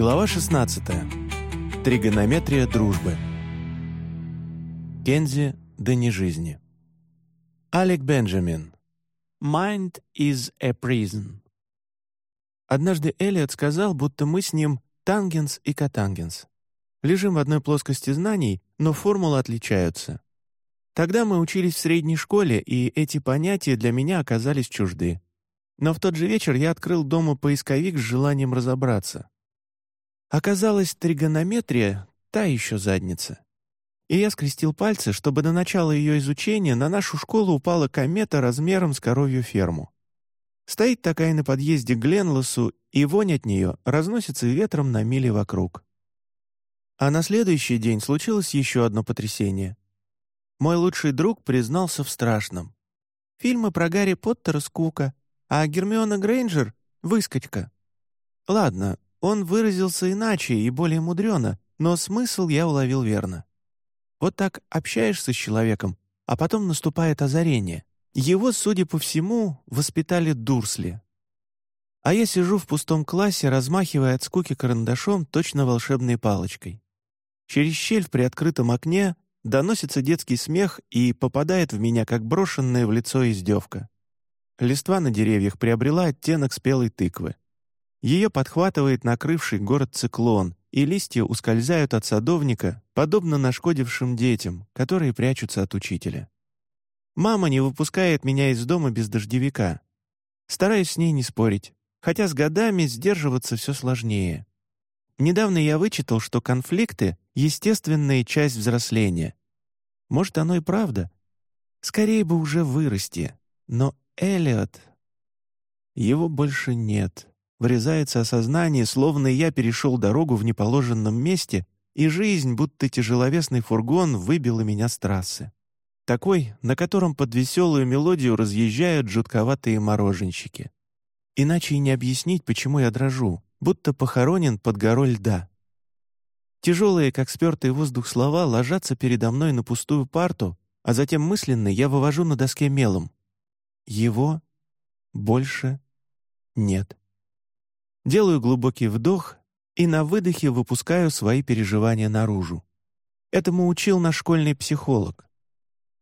Глава 16. Тригонометрия дружбы. Кензи до жизни. Алек Бенджамин. Mind is a prison. Однажды Элliot сказал, будто мы с ним тангенс и котангенс. Лежим в одной плоскости знаний, но формулы отличаются. Тогда мы учились в средней школе, и эти понятия для меня оказались чужды. Но в тот же вечер я открыл дома поисковик с желанием разобраться. Оказалось, тригонометрия — та еще задница. И я скрестил пальцы, чтобы до начала ее изучения на нашу школу упала комета размером с коровью ферму. Стоит такая на подъезде к Гленлосу, и вонь от нее разносится ветром на мили вокруг. А на следующий день случилось еще одно потрясение. Мой лучший друг признался в страшном. Фильмы про Гарри Поттера — скука, а Гермиона Грейнджер — выскочка. Ладно, он выразился иначе и более мудрено, но смысл я уловил верно. Вот так общаешься с человеком, а потом наступает озарение. Его, судя по всему, воспитали Дурсли. А я сижу в пустом классе, размахивая от скуки карандашом точно волшебной палочкой. Через щель в приоткрытом окне доносится детский смех и попадает в меня, как брошенная в лицо издевка. Листва на деревьях приобрела оттенок спелой тыквы. Ее подхватывает накрывший город циклон, и листья ускользают от садовника, подобно нашкодившим детям, которые прячутся от учителя. Мама не выпускает меня из дома без дождевика. Стараюсь с ней не спорить, хотя с годами сдерживаться все сложнее. Недавно я вычитал, что конфликты — естественная часть взросления. Может, оно и правда. Скорее бы уже вырасти. Но Элиот... Его больше нет врезается осознание, словно я перешел дорогу в неположенном месте, и жизнь, будто тяжеловесный фургон, выбила меня с трассы. Такой, на котором под веселую мелодию разъезжают жутковатые мороженщики. Иначе и не объяснить, почему я дрожу, будто похоронен под горой льда. Тяжелые, как спертый воздух слова, ложатся передо мной на пустую парту, а затем мысленно я вывожу на доске мелом. Его больше нет. Делаю глубокий вдох и на выдохе выпускаю свои переживания наружу. Этому учил наш школьный психолог.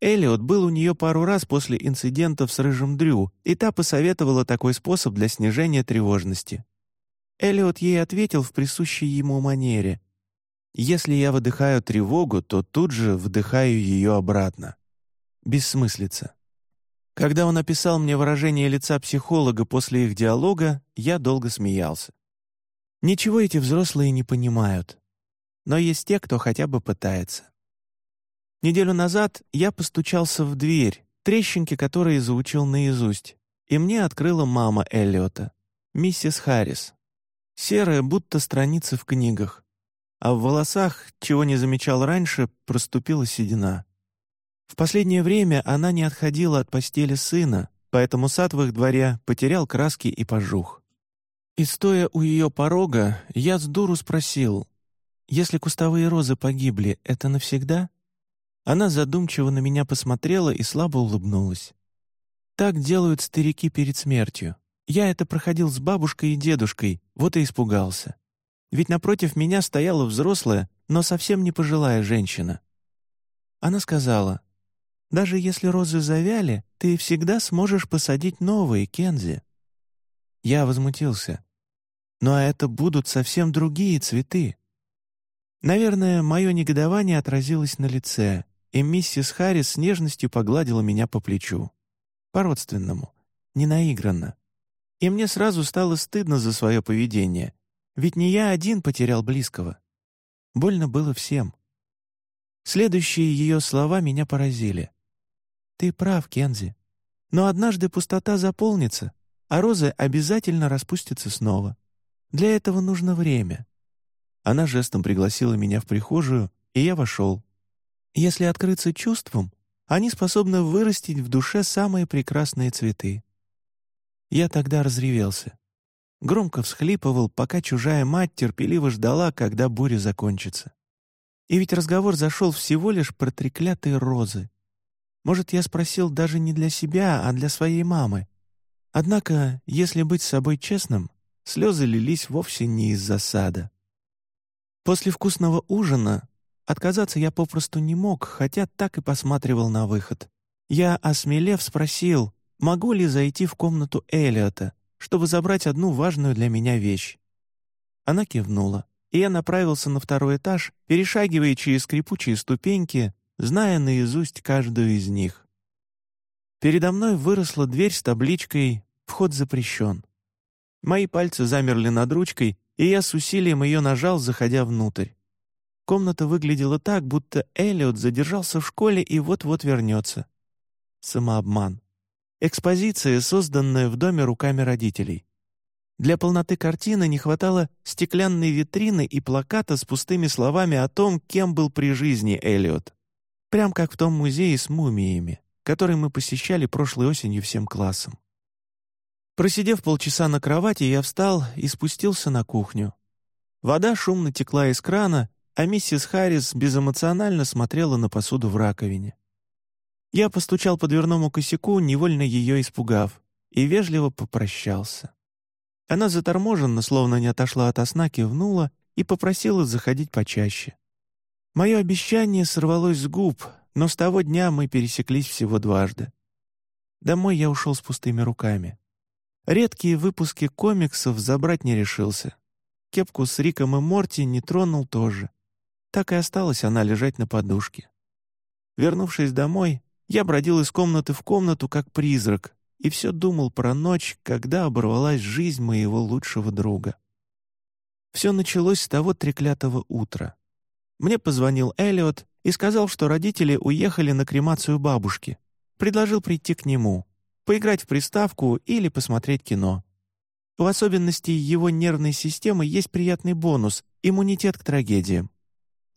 Эллиот был у нее пару раз после инцидентов с Рыжим Дрю, и та посоветовала такой способ для снижения тревожности. Эллиот ей ответил в присущей ему манере. «Если я выдыхаю тревогу, то тут же вдыхаю ее обратно». Бессмыслица. Когда он описал мне выражение лица психолога после их диалога, я долго смеялся. Ничего эти взрослые не понимают. Но есть те, кто хотя бы пытается. Неделю назад я постучался в дверь, трещинки которые заучил наизусть, и мне открыла мама Эллиота, миссис Харрис. Серая, будто страницы в книгах. А в волосах, чего не замечал раньше, проступила седина. В последнее время она не отходила от постели сына, поэтому сад в их дворе потерял краски и пожух. И стоя у ее порога, я с дуру спросил, «Если кустовые розы погибли, это навсегда?» Она задумчиво на меня посмотрела и слабо улыбнулась. «Так делают старики перед смертью. Я это проходил с бабушкой и дедушкой, вот и испугался. Ведь напротив меня стояла взрослая, но совсем не пожилая женщина. Она сказала, даже если розы завяли, ты всегда сможешь посадить новые, Кензи». Я возмутился. «Но это будут совсем другие цветы». Наверное, мое негодование отразилось на лице, и миссис Харрис с нежностью погладила меня по плечу. По-родственному, ненаигранно. И мне сразу стало стыдно за свое поведение, ведь не я один потерял близкого. Больно было всем. Следующие ее слова меня поразили. «Ты прав, Кензи. Но однажды пустота заполнится, а розы обязательно распустятся снова. Для этого нужно время». Она жестом пригласила меня в прихожую, и я вошел. Если открыться чувством, они способны вырастить в душе самые прекрасные цветы. Я тогда разревелся. Громко всхлипывал, пока чужая мать терпеливо ждала, когда буря закончится. И ведь разговор зашел всего лишь про треклятые розы. Может, я спросил даже не для себя, а для своей мамы. Однако, если быть с собой честным, слезы лились вовсе не из засада. После вкусного ужина отказаться я попросту не мог, хотя так и посматривал на выход. Я, осмелев, спросил, могу ли зайти в комнату Элиота, чтобы забрать одну важную для меня вещь. Она кивнула, и я направился на второй этаж, перешагивая через скрипучие ступеньки, зная наизусть каждую из них. Передо мной выросла дверь с табличкой «Вход запрещен». Мои пальцы замерли над ручкой, и я с усилием ее нажал, заходя внутрь. Комната выглядела так, будто Эллиот задержался в школе и вот-вот вернется. Самообман. Экспозиция, созданная в доме руками родителей. Для полноты картины не хватало стеклянной витрины и плаката с пустыми словами о том, кем был при жизни Эллиот. Прям как в том музее с мумиями, который мы посещали прошлой осенью всем классом. Просидев полчаса на кровати, я встал и спустился на кухню. Вода шумно текла из крана, а миссис Харрис безэмоционально смотрела на посуду в раковине. Я постучал по дверному косяку, невольно ее испугав, и вежливо попрощался. Она заторможенно, словно не отошла от сна, кивнула и попросила заходить почаще. Мое обещание сорвалось с губ, но с того дня мы пересеклись всего дважды. Домой я ушел с пустыми руками. Редкие выпуски комиксов забрать не решился. Кепку с Риком и Морти не тронул тоже. Так и осталась она лежать на подушке. Вернувшись домой, я бродил из комнаты в комнату, как призрак, и все думал про ночь, когда оборвалась жизнь моего лучшего друга. Все началось с того треклятого утра. Мне позвонил Эллиот и сказал, что родители уехали на кремацию бабушки. Предложил прийти к нему поиграть в приставку или посмотреть кино. У особенностей его нервной системы есть приятный бонус — иммунитет к трагедиям.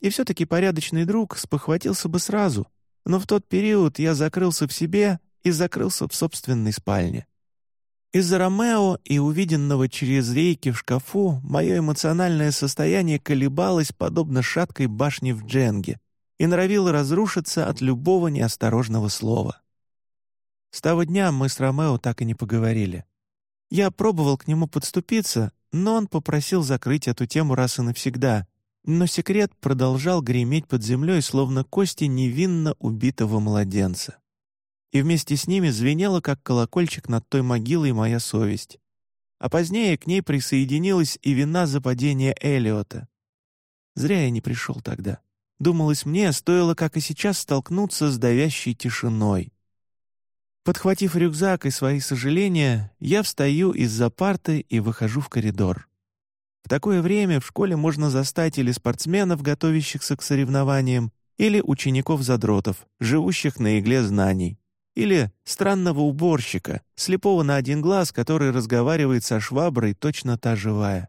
И все-таки порядочный друг спохватился бы сразу, но в тот период я закрылся в себе и закрылся в собственной спальне. Из-за Ромео и увиденного через рейки в шкафу мое эмоциональное состояние колебалось подобно шаткой башне в дженге и норовило разрушиться от любого неосторожного слова. С того дня мы с Ромео так и не поговорили. Я пробовал к нему подступиться, но он попросил закрыть эту тему раз и навсегда, но секрет продолжал греметь под землей, словно кости невинно убитого младенца. И вместе с ними звенела, как колокольчик над той могилой, моя совесть. А позднее к ней присоединилась и вина за падение Элиота. Зря я не пришел тогда. Думалось мне, стоило, как и сейчас, столкнуться с давящей тишиной. Подхватив рюкзак и свои сожаления, я встаю из-за парты и выхожу в коридор. В такое время в школе можно застать или спортсменов, готовящихся к соревнованиям, или учеников-задротов, живущих на игле знаний, или странного уборщика, слепого на один глаз, который разговаривает со шваброй, точно та живая.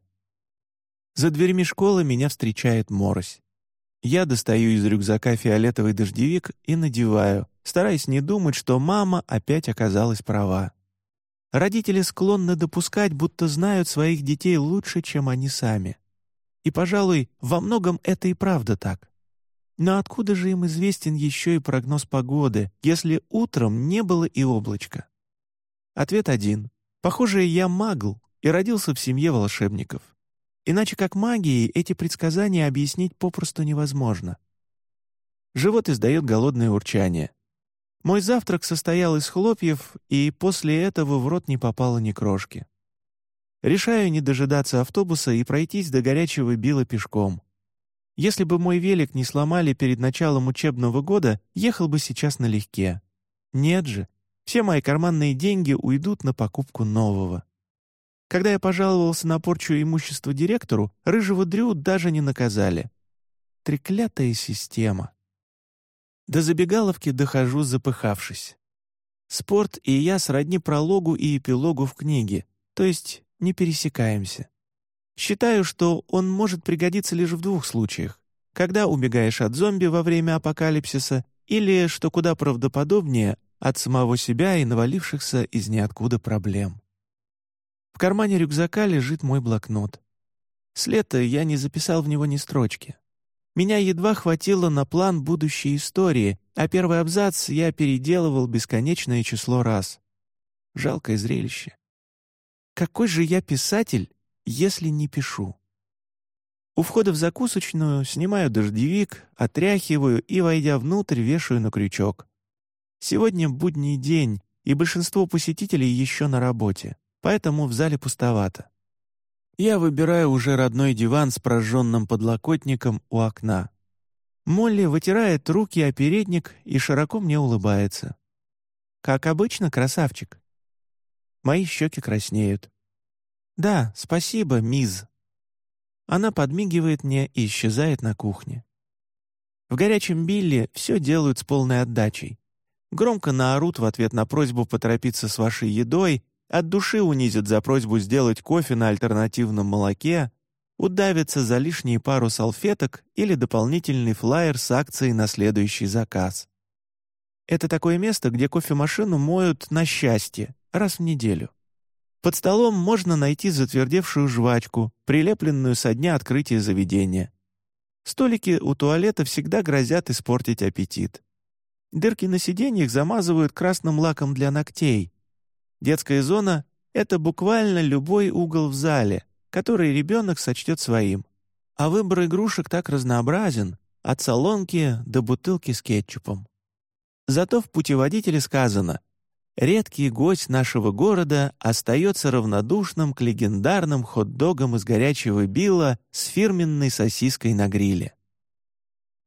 За дверьми школы меня встречает морось. Я достаю из рюкзака фиолетовый дождевик и надеваю, стараясь не думать, что мама опять оказалась права. Родители склонны допускать, будто знают своих детей лучше, чем они сами. И, пожалуй, во многом это и правда так. Но откуда же им известен еще и прогноз погоды, если утром не было и облачка? Ответ один. Похоже, я магл и родился в семье волшебников. Иначе как магией эти предсказания объяснить попросту невозможно. Живот издает голодное урчание. Мой завтрак состоял из хлопьев, и после этого в рот не попало ни крошки. Решаю не дожидаться автобуса и пройтись до горячего била пешком. Если бы мой велик не сломали перед началом учебного года, ехал бы сейчас налегке. Нет же, все мои карманные деньги уйдут на покупку нового. Когда я пожаловался на порчу имущества директору, рыжего Дрю даже не наказали. Треклятая система. До забегаловки дохожу, запыхавшись. Спорт и я сродни прологу и эпилогу в книге, то есть не пересекаемся. Считаю, что он может пригодиться лишь в двух случаях. Когда убегаешь от зомби во время апокалипсиса или, что куда правдоподобнее, от самого себя и навалившихся из ниоткуда проблем. В кармане рюкзака лежит мой блокнот. С лета я не записал в него ни строчки. Меня едва хватило на план будущей истории, а первый абзац я переделывал бесконечное число раз. Жалкое зрелище. Какой же я писатель, если не пишу? У входа в закусочную снимаю дождевик, отряхиваю и, войдя внутрь, вешаю на крючок. Сегодня будний день, и большинство посетителей еще на работе, поэтому в зале пустовато. Я выбираю уже родной диван с прожженным подлокотником у окна. Молли вытирает руки о передник и широко мне улыбается. «Как обычно, красавчик». Мои щеки краснеют. «Да, спасибо, мисс». Она подмигивает мне и исчезает на кухне. В горячем Билли все делают с полной отдачей. Громко наорут в ответ на просьбу поторопиться с вашей едой, от души унизят за просьбу сделать кофе на альтернативном молоке, удавятся за лишние пару салфеток или дополнительный флаер с акцией на следующий заказ. Это такое место, где кофемашину моют на счастье, раз в неделю. Под столом можно найти затвердевшую жвачку, прилепленную со дня открытия заведения. Столики у туалета всегда грозят испортить аппетит. Дырки на сиденьях замазывают красным лаком для ногтей. Детская зона — это буквально любой угол в зале, который ребенок сочтет своим. А выбор игрушек так разнообразен, от салонки до бутылки с кетчупом. Зато в путеводителе сказано — редкий гость нашего города остается равнодушным к легендарным хот-догам из горячего билла с фирменной сосиской на гриле.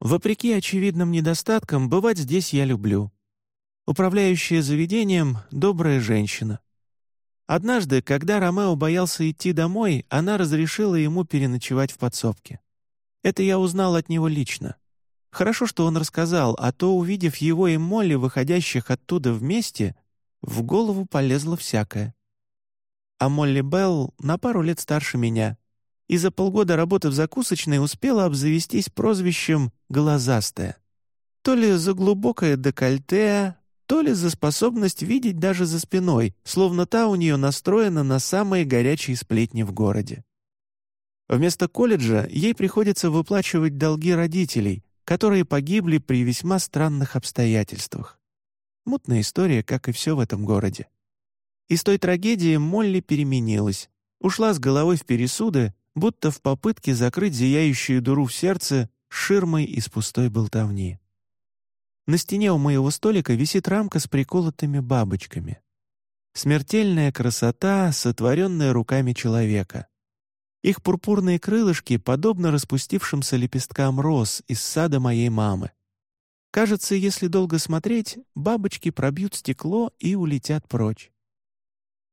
Вопреки очевидным недостаткам, бывать здесь я люблю. Управляющая заведением — добрая женщина. Однажды, когда Ромео боялся идти домой, она разрешила ему переночевать в подсобке. Это я узнал от него лично. Хорошо, что он рассказал, а то, увидев его и Молли, выходящих оттуда вместе, в голову полезло всякое. А Молли Белл на пару лет старше меня, и за полгода работы в закусочной успела обзавестись прозвищем «глазастая». То ли за глубокое декольте, то ли за способность видеть даже за спиной, словно та у нее настроена на самые горячие сплетни в городе. Вместо колледжа ей приходится выплачивать долги родителей, которые погибли при весьма странных обстоятельствах. Мутная история, как и все в этом городе. Из той трагедии Молли переменилась, ушла с головой в пересуды, будто в попытке закрыть зияющую дыру в сердце ширмой из пустой болтовни. На стене у моего столика висит рамка с приколотыми бабочками. Смертельная красота, сотворенная руками человека. Их пурпурные крылышки подобны распустившимся лепесткам роз из сада моей мамы. Кажется, если долго смотреть, бабочки пробьют стекло и улетят прочь.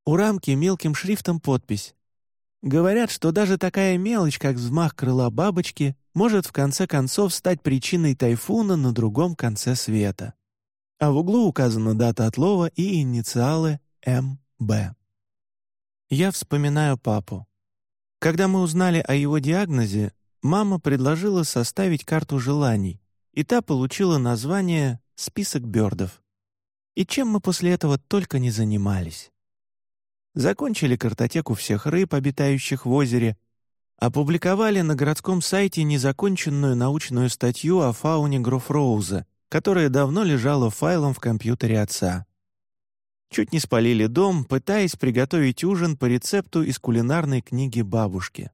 У рамки мелким шрифтом подпись. Говорят, что даже такая мелочь, как взмах крыла бабочки, может в конце концов стать причиной тайфуна на другом конце света. А в углу указана дата отлова и инициалы МБ. Я вспоминаю папу. Когда мы узнали о его диагнозе, мама предложила составить карту желаний, и та получила название «Список бёрдов». И чем мы после этого только не занимались. Закончили картотеку всех рыб, обитающих в озере, опубликовали на городском сайте незаконченную научную статью о фауне Грофроуза, которая давно лежала файлом в компьютере отца. Чуть не спалили дом, пытаясь приготовить ужин по рецепту из кулинарной книги бабушки.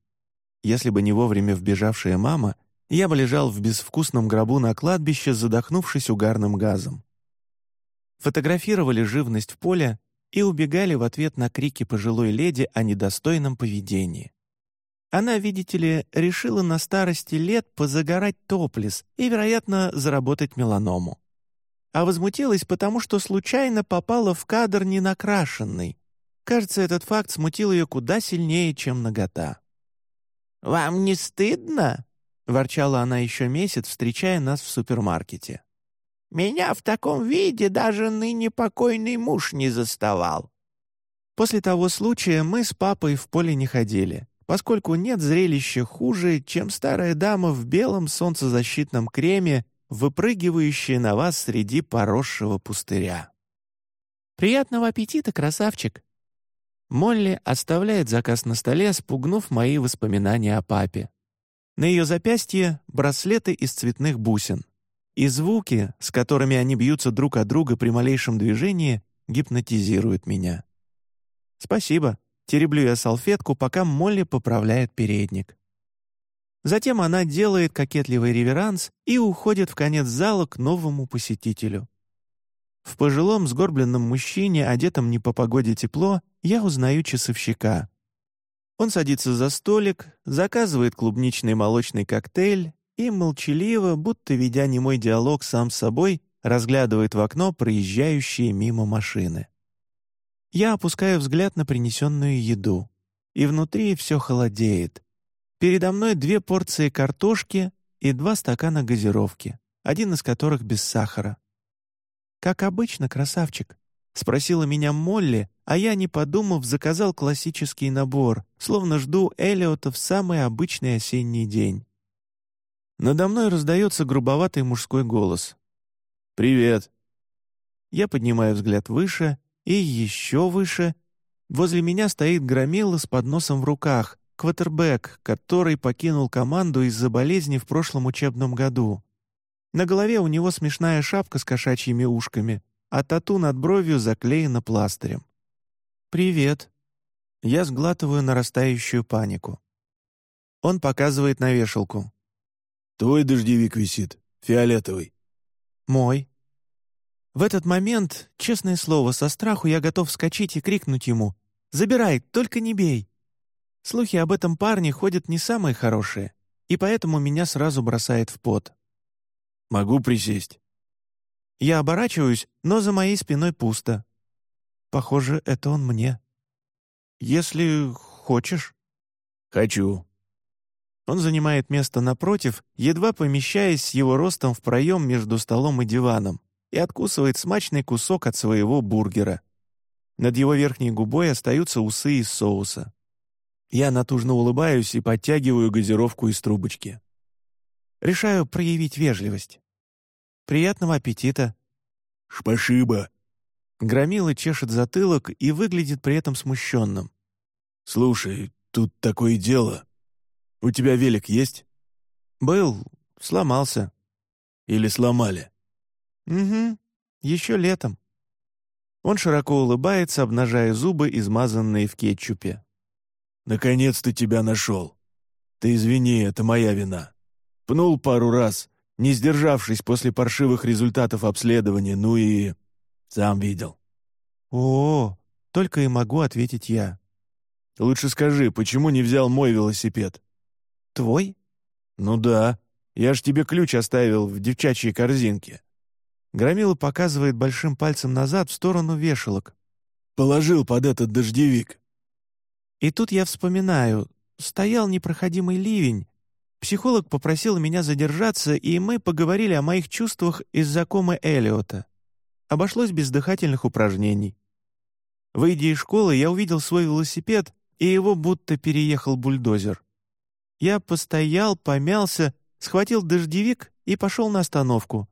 Если бы не вовремя вбежавшая мама — я бы лежал в безвкусном гробу на кладбище, задохнувшись угарным газом. Фотографировали живность в поле и убегали в ответ на крики пожилой леди о недостойном поведении. Она, видите ли, решила на старости лет позагорать топлес и, вероятно, заработать меланому. А возмутилась потому, что случайно попала в кадр ненакрашенный. Кажется, этот факт смутил ее куда сильнее, чем нагота. «Вам не стыдно?» Ворчала она еще месяц, встречая нас в супермаркете. «Меня в таком виде даже ныне покойный муж не заставал». После того случая мы с папой в поле не ходили, поскольку нет зрелища хуже, чем старая дама в белом солнцезащитном креме, выпрыгивающая на вас среди поросшего пустыря. «Приятного аппетита, красавчик!» Молли оставляет заказ на столе, спугнув мои воспоминания о папе. На ее запястье — браслеты из цветных бусин. И звуки, с которыми они бьются друг от друга при малейшем движении, гипнотизируют меня. «Спасибо», — тереблю я салфетку, пока Молли поправляет передник. Затем она делает кокетливый реверанс и уходит в конец зала к новому посетителю. В пожилом сгорбленном мужчине, одетом не по погоде тепло, я узнаю часовщика. Он садится за столик, заказывает клубничный молочный коктейль и молчаливо, будто ведя немой диалог сам с собой, разглядывает в окно проезжающие мимо машины. Я опускаю взгляд на принесенную еду, и внутри все холодеет. Передо мной две порции картошки и два стакана газировки, один из которых без сахара. «Как обычно, красавчик», — спросила меня Молли, а я, не подумав, заказал классический набор, словно жду Эллиота в самый обычный осенний день. Надо мной раздается грубоватый мужской голос. «Привет». Я поднимаю взгляд выше и еще выше. Возле меня стоит громила с подносом в руках, квотербек, который покинул команду из-за болезни в прошлом учебном году. На голове у него смешная шапка с кошачьими ушками, а тату над бровью заклеена пластырем. «Привет». Я сглатываю нарастающую панику. Он показывает на вешалку. «Твой дождевик висит, фиолетовый». «Мой». В этот момент, честное слово, со страху я готов вскочить и крикнуть ему «Забирай, только не бей!». Слухи об этом парне ходят не самые хорошие, и поэтому меня сразу бросает в пот. Могу присесть». Я оборачиваюсь, но за моей спиной пусто. Похоже, это он мне. «Если хочешь». «Хочу». Он занимает место напротив, едва помещаясь с его ростом в проем между столом и диваном, и откусывает смачный кусок от своего бургера. Над его верхней губой остаются усы из соуса. Я натужно улыбаюсь и подтягиваю газировку из трубочки. Решаю проявить вежливость. «Приятного аппетита!» «Спасибо!» Громила чешет затылок и выглядит при этом смущенным. «Слушай, тут такое дело. У тебя велик есть?» «Был. Сломался». «Или сломали?» «Угу. Еще летом». Он широко улыбается, обнажая зубы, измазанные в кетчупе. «Наконец-то тебя нашел. Ты извини, это моя вина. Пнул пару раз, не сдержавшись после паршивых результатов обследования, ну и... Сам видел. О, только и могу ответить я. Лучше скажи, почему не взял мой велосипед? Твой? Ну да, я ж тебе ключ оставил в девчачьей корзинке. Громила показывает большим пальцем назад в сторону вешалок. Положил под этот дождевик. И тут я вспоминаю, стоял непроходимый ливень, Психолог попросил меня задержаться, и мы поговорили о моих чувствах из-за комы Элиота. Обошлось без дыхательных упражнений. Выйдя из школы, я увидел свой велосипед, и его будто переехал бульдозер. Я постоял, помялся, схватил дождевик и пошел на остановку.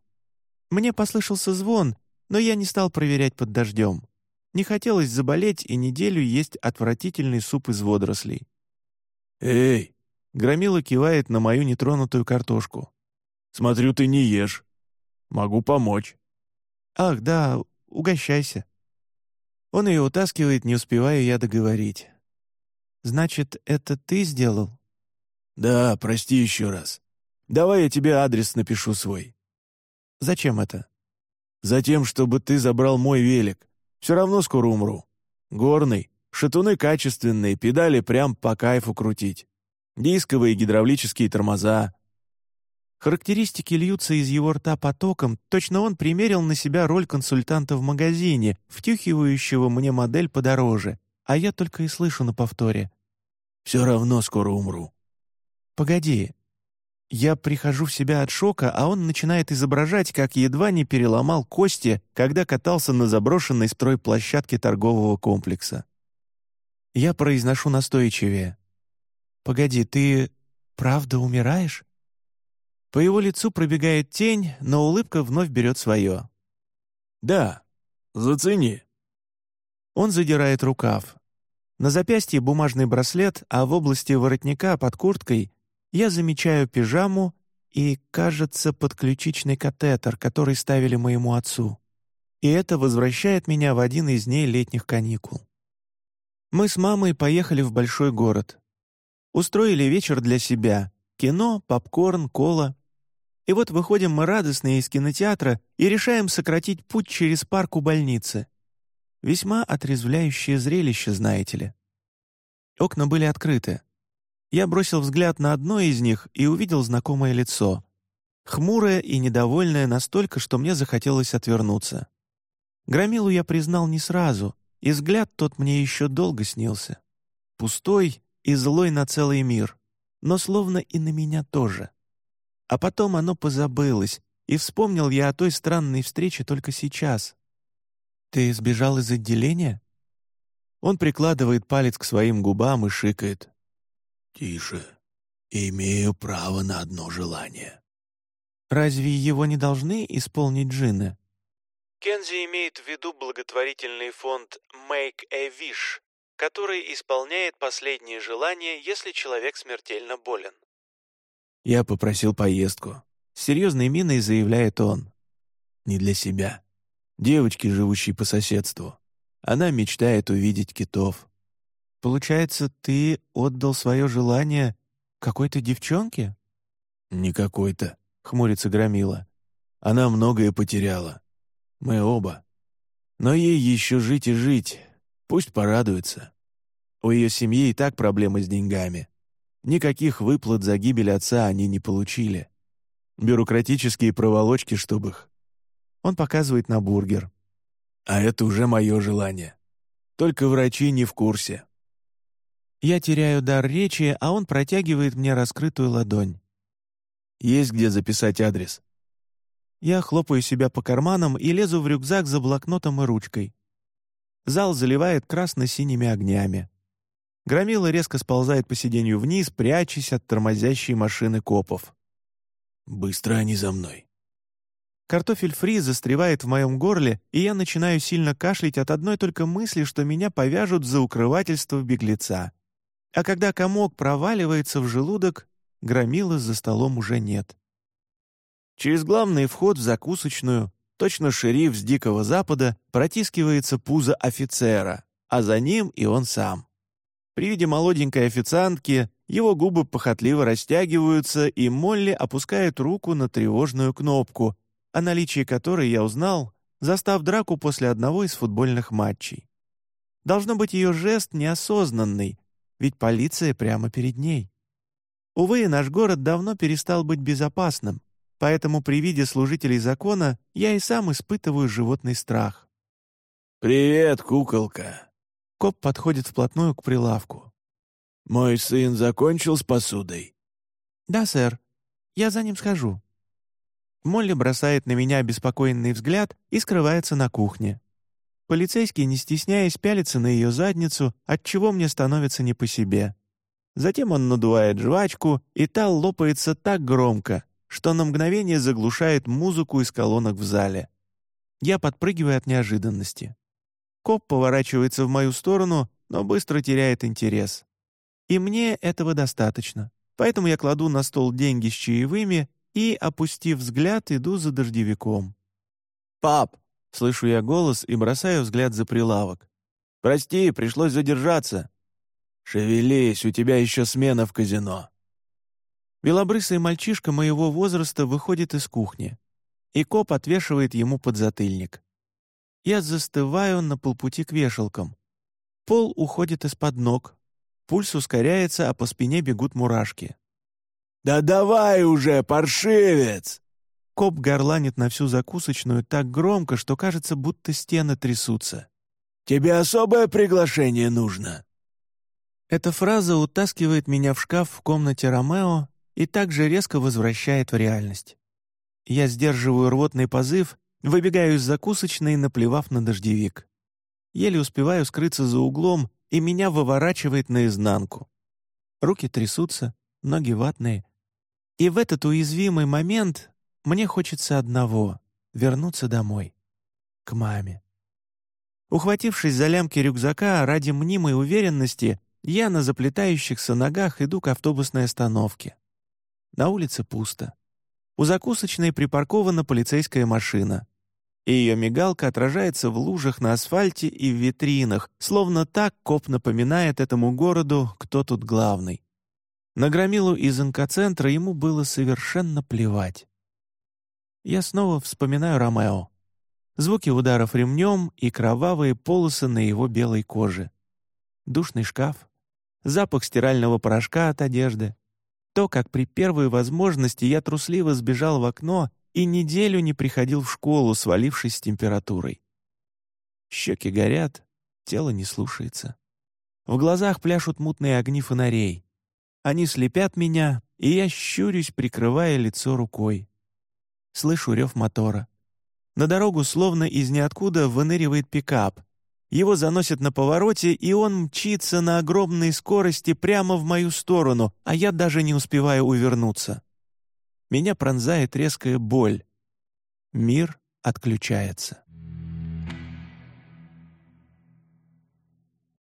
Мне послышался звон, но я не стал проверять под дождем. Не хотелось заболеть и неделю есть отвратительный суп из водорослей. «Эй!» Громила кивает на мою нетронутую картошку. «Смотрю, ты не ешь. Могу помочь». «Ах, да, угощайся». Он ее утаскивает, не успеваю я договорить. «Значит, это ты сделал?» «Да, прости еще раз. Давай я тебе адрес напишу свой». «Зачем это?» «Затем, чтобы ты забрал мой велик. Все равно скоро умру. Горный, шатуны качественные, педали прям по кайфу крутить дисковые гидравлические тормоза. Характеристики льются из его рта потоком, точно он примерил на себя роль консультанта в магазине, втюхивающего мне модель подороже, а я только и слышу на повторе. «Все равно скоро умру». «Погоди». Я прихожу в себя от шока, а он начинает изображать, как едва не переломал кости, когда катался на заброшенной стройплощадке торгового комплекса. Я произношу настойчивее. «Погоди, ты правда умираешь?» По его лицу пробегает тень, но улыбка вновь берет свое. «Да, зацени». Он задирает рукав. На запястье бумажный браслет, а в области воротника под курткой я замечаю пижаму и, кажется, подключичный катетер, который ставили моему отцу. И это возвращает меня в один из дней летних каникул. Мы с мамой поехали в большой город устроили вечер для себя, Кино, попкорн, кола. И вот выходим мы радостные из кинотеатра и решаем сократить путь через парк у больницы. Весьма отрезвляющее зрелище, знаете ли. Окна были открыты. Я бросил взгляд на одно из них и увидел знакомое лицо. Хмурое и недовольное настолько, что мне захотелось отвернуться. Громилу я признал не сразу, и взгляд тот мне еще долго снился. Пустой и злой на целый мир, но словно и на меня тоже. А потом оно позабылось, и вспомнил я о той странной встрече только сейчас. «Ты сбежал из отделения?» Он прикладывает палец к своим губам и шикает. «Тише. Имею право на одно желание». «Разве его не должны исполнить джинны?» Кензи имеет в виду благотворительный фонд «Make a Wish», который исполняет последние желания, если человек смертельно болен. Я попросил поездку. С серьезной миной заявляет он. Не для себя. Девочки, живущей по соседству. Она мечтает увидеть китов. Получается, ты отдал свое желание какой-то девчонке? Не какой-то, хмурится Громила. Она многое потеряла. Мы оба. Но ей еще жить и жить. Пусть порадуется. У ее семьи и так проблемы с деньгами. Никаких выплат за гибель отца они не получили. Бюрократические проволочки, чтобы их. Он показывает на бургер. А это уже мое желание. Только врачи не в курсе. Я теряю дар речи, а он протягивает мне раскрытую ладонь. Есть где записать адрес. Я хлопаю себя по карманам и лезу в рюкзак за блокнотом и ручкой. Зал заливает красно-синими огнями. Громила резко сползает по сиденью вниз, прячась от тормозящей машины копов. «Быстро они за мной». Картофель фри застревает в моем горле, и я начинаю сильно кашлять от одной только мысли, что меня повяжут за укрывательство беглеца. А когда комок проваливается в желудок, громила за столом уже нет. Через главный вход в закусочную, точно шериф с Дикого Запада, протискивается пузо офицера, а за ним и он сам. При виде молоденькой официантки его губы похотливо растягиваются, и Молли опускает руку на тревожную кнопку, о наличии которой я узнал, застав драку после одного из футбольных матчей. Должно быть ее жест неосознанный, ведь полиция прямо перед ней. Увы, наш город давно перестал быть безопасным, поэтому при виде служителей закона я и сам испытываю животный страх. «Привет, куколка!» Коп подходит вплотную к прилавку. «Мой сын закончил с посудой?» «Да, сэр. Я за ним схожу». Молли бросает на меня обеспокоенный взгляд и скрывается на кухне. Полицейский, не стесняясь, пялится на ее задницу, отчего мне становится не по себе. Затем он надувает жвачку, и та лопается так громко, что на мгновение заглушает музыку из колонок в зале. Я подпрыгиваю от неожиданности. Коп поворачивается в мою сторону, но быстро теряет интерес. И мне этого достаточно. Поэтому я кладу на стол деньги с чаевыми и, опустив взгляд, иду за дождевиком. «Пап!» — слышу я голос и бросаю взгляд за прилавок. «Прости, пришлось задержаться». «Шевелись, у тебя еще смена в казино». Белобрысый мальчишка моего возраста выходит из кухни, и коп отвешивает ему подзатыльник. Я застываю на полпути к вешалкам. Пол уходит из-под ног. Пульс ускоряется, а по спине бегут мурашки. «Да давай уже, паршивец!» Коп горланит на всю закусочную так громко, что кажется, будто стены трясутся. «Тебе особое приглашение нужно?» Эта фраза утаскивает меня в шкаф в комнате Ромео и также резко возвращает в реальность. Я сдерживаю рвотный позыв Выбегаю из закусочной, наплевав на дождевик. Еле успеваю скрыться за углом, и меня выворачивает наизнанку. Руки трясутся, ноги ватные. И в этот уязвимый момент мне хочется одного — вернуться домой. К маме. Ухватившись за лямки рюкзака ради мнимой уверенности, я на заплетающихся ногах иду к автобусной остановке. На улице пусто. У закусочной припаркована полицейская машина. И ее мигалка отражается в лужах на асфальте и в витринах, словно так коп напоминает этому городу, кто тут главный. На громилу из инкоцентра ему было совершенно плевать. Я снова вспоминаю Ромео. Звуки ударов ремнем и кровавые полосы на его белой коже. Душный шкаф, запах стирального порошка от одежды. То, как при первой возможности я трусливо сбежал в окно и неделю не приходил в школу, свалившись с температурой. Щеки горят, тело не слушается. В глазах пляшут мутные огни фонарей. Они слепят меня, и я щурюсь, прикрывая лицо рукой. Слышу рев мотора. На дорогу словно из ниоткуда выныривает пикап. Его заносят на повороте, и он мчится на огромной скорости прямо в мою сторону, а я даже не успеваю увернуться. Меня пронзает резкая боль. Мир отключается.